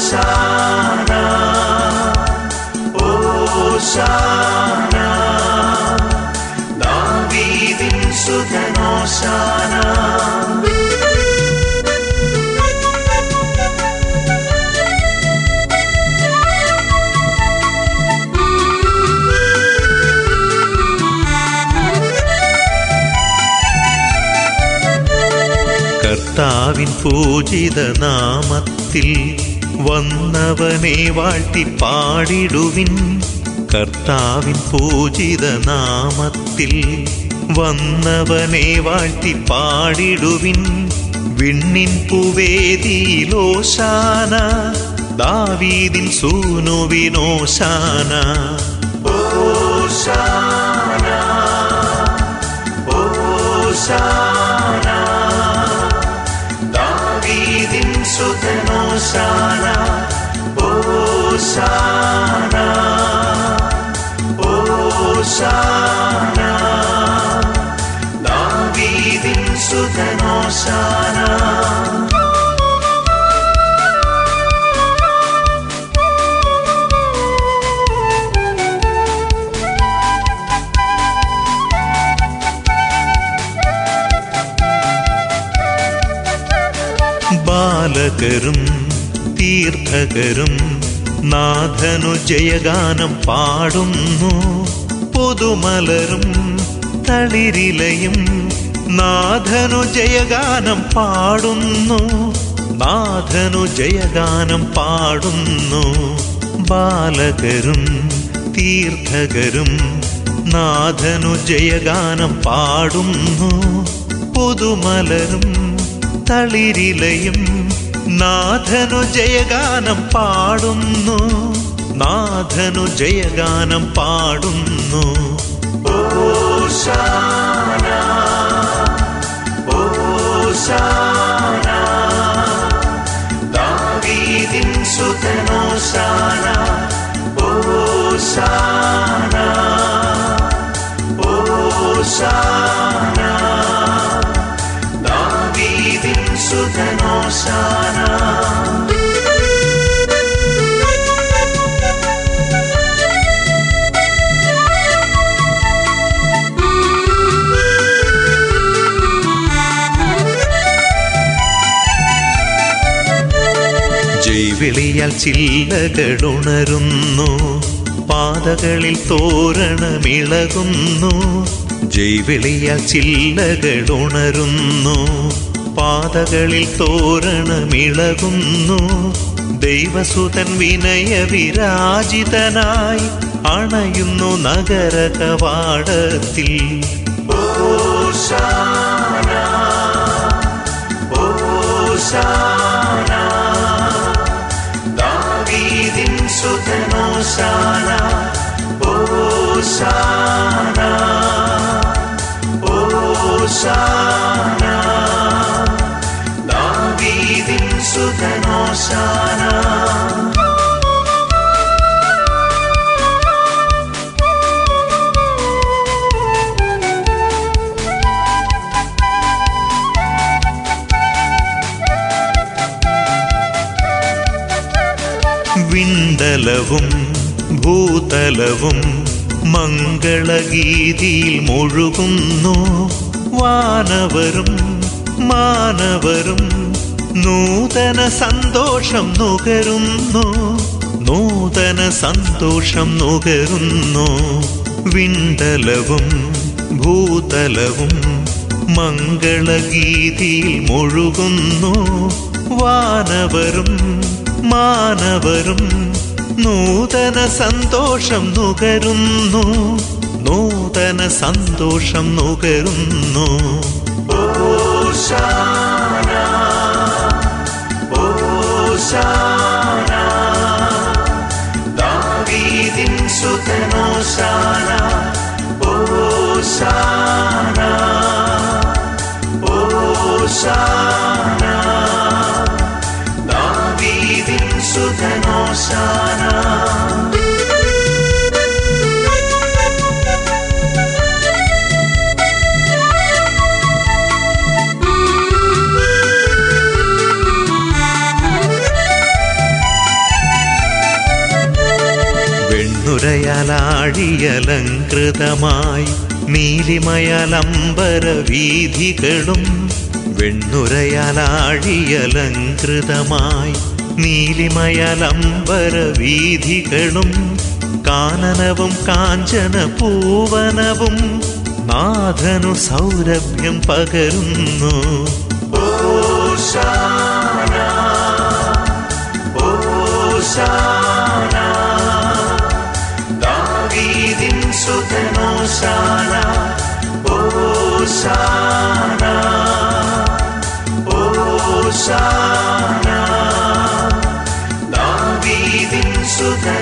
ഓശാന Hosanna, ദാവീദിൻ സുതനോശാന കർത്താവിൻ പൂജിത നാമത്തിൽ വന്നവനെ വാഴ്ത്തി പാടിടുവിൻ. കർത്താവിൻ പൂജിത നാമത്തിൽ വന്നവനെ വാഴ്ത്തി പാടിടുവിൻ. വിണ്ണിൻ പുവേദിയിലോശാന ദാവീദിൻ സൂനുവിനോശാന ഓശാന ഓശാന. സുതനോശാന ഓശാന ഓശാന ദാവീദിൻ സുതനോശാന ബാലകരും തീർത്ഥകരും നാഥനു ജയഗാനം പാടുന്നു. പുതുമലരും തളിരിലയും നാഥനു ജയഗാനം പാടുന്നു. നാഥനു ജയഗാനം പാടുന്നു. ബാലകരും തീർത്ഥകരും നാഥനു ജയഗാനം പാടുന്നു. പുതുമലരും തളിരിലയും നാഥനു ജയഗാനം പാടുന്നു നാഥനു ജയഗാനം പാടുന്നു ഓശാന ഓശാന ദാവീദിൻ സുതനോശാന ജൈവിളിയാൽ ചില്ലകളുണരുന്നു പാതകളിൽ തോരണമിളകുന്നു. ജൈവിളിയാൽ ചില്ലകളുണരുന്നു പാതകളിൽ തോരണമിളകുന്നു. ദൈവസുതൻ വിനയ വിരാജിതനായി അണയുന്നു നഗര കവാടത്തിൽ ഓ ഓ സുതനോശാന ഓശാന ഓശാന. വിന്തലവും ഭൂതലവും മംഗളഗീതിയിൽ മുഴുകുന്നു. വാനവരും മാനവരും നൂതന സന്തോഷം നുകരുന്നു. നൂതന സന്തോഷം നുകരുന്നു. വിണ്ടലവും ഭൂതലവും മംഗളഗീതിയിൽ മുഴുകുന്നു. വാനവരും മാനവരും നൂതന സന്തോഷം നുകരുന്നു. നൂതന സന്തോഷം നുകരുന്നു. ഓശാന ഓശാന ദാവീദിൻ സുതനോശാന ഓശാന ഓശാന ദാവീദിൻ വെണ്ണുരയാലാഴിയലങ്കൃതമായി നീലിമയാലംബര വീഥികളും വെണ്ണുരയാലാഴിയലങ്കൃതമായി കാനനവും കാഞ്ചന പൂവനവും നാഥനു സൗരഭ്യം പകരുന്നു. ഓശാന ഓശാന. ഓശാന ഓശാന ദാവീദിൻ സുതനോശാന